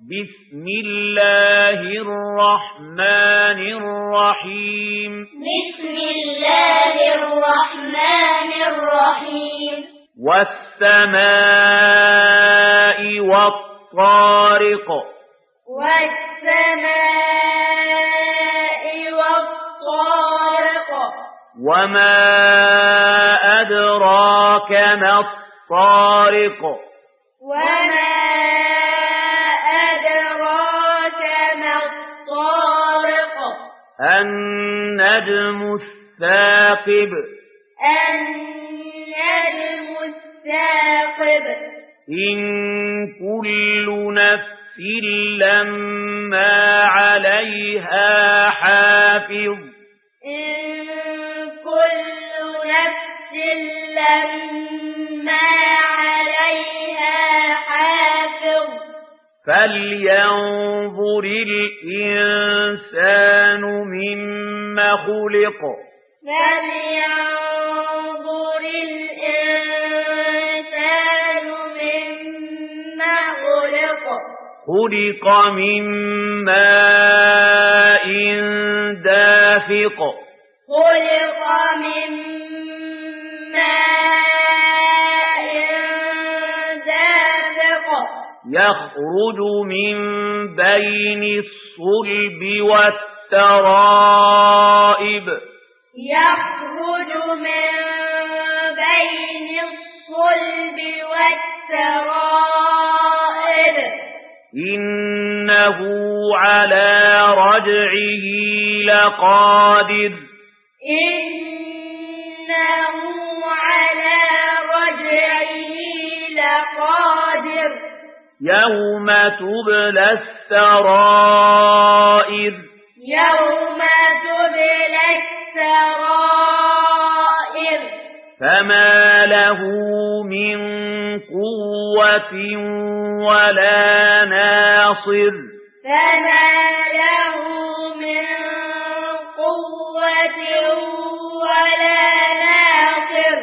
بسم الله الرحمن الرحيم. بسم الله الرحمن الرحيم. والسماء والطارق. والسماء والطارق. وما أدراك ما الطارق. وما النجم الثاقب. النجم الثاقب. إن فلينظر الإنسان مما خلق فلينظر الإنسان مما خلق خلق من ماء دافق خلق من يخرج من بين الصلب والترائب يخرج من بين الصلب والترائب إنه على رجعه لقادر إنه على رجعه لقادر يوم تبلى السرائر يوم تبلى السرائر فما له من قوة ولا ناصر فما له من قوة ولا ناصر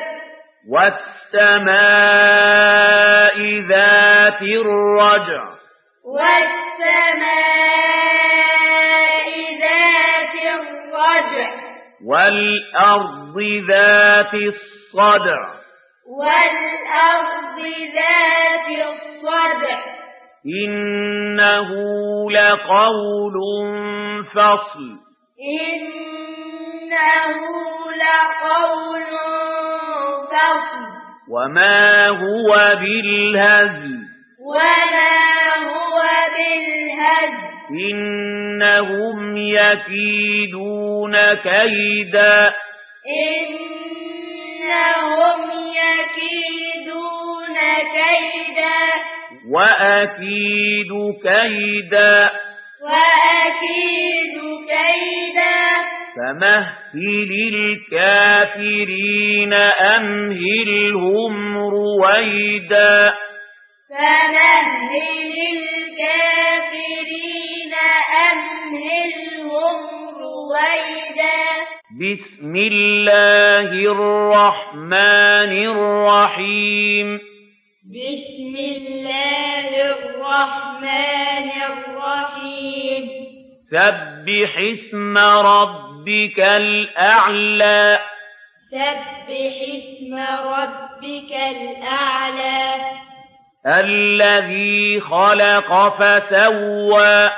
والسماء ذات الرجع. والسماء ذات الرجع. والأرض ذات الصدع. والأرض ذات الصدع. إنه لقول فصل. إنه لقول فصل. وما هو بالهزل وما هو بالهزل إنهم يكيدون كيدا إنهم يكيدون كيدا وأكيد كيدا وأكيد كيدا فمهل الكافرين أمهلهم رويدا فمهل الكافرين أمهلهم رويدا بسم الله الرحمن الرحيم بسم الله الرحمن الرحيم. سبح اسم ربك الأعلى. سبح اسم ربك الأعلى. الذي خلق فسوى.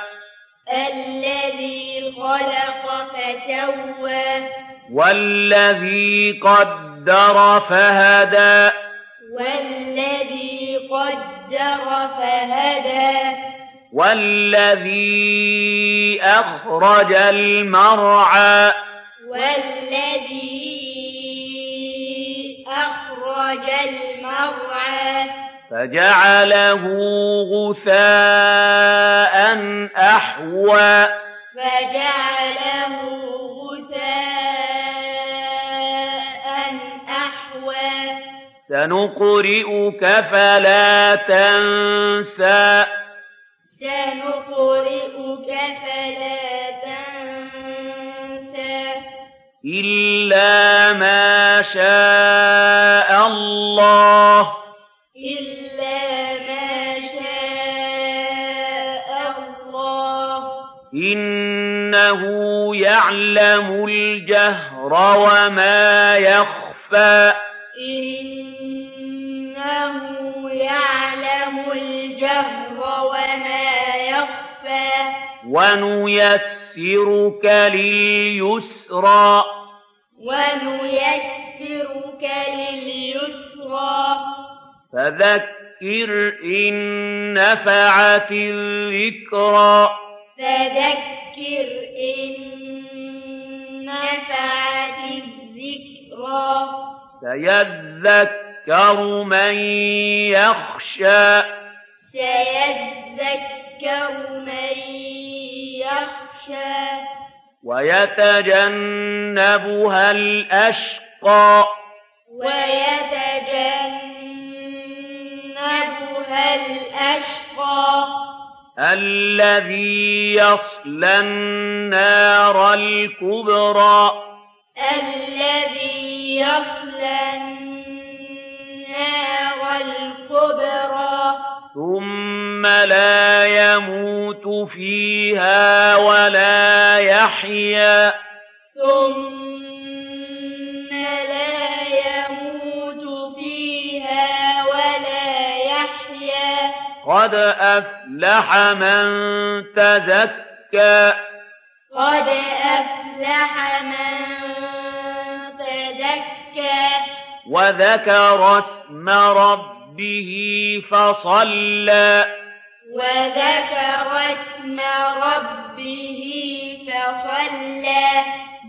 الذي خلق فسوى. والذي قدر فهدى. والذي فَجَّرَ فهدى والذي أخرج المرعى والذي أخرج المرعى فجعله غثاء أحوى فجعله سنقرئك فلا تنسى. سنقرئك فلا تنسى. إلا ما شاء الله. إلا ما شاء الله. إنه يعلم الجهر وما يخفى. إنه يعلم الجهر وما يخفى. ونيسرك لليسرى. ونيسرك لليسرى. فذكر إن نفعت الذكرى. فذكر إن نفعت سيذكر من يخشى. سيذكر من يخشى. ويتجنبها الأشقى. ويتجنبها الأشقى. الذي يصلى النار الكبرى. النار الكبرى ثم لا يموت فيها ولا يحيى ثم لا يموت فيها ولا يحيى قد أفلح من تزكى قد أفلح من وذكر اسم ربه فصلى. وذكر اسم ربه فصلى.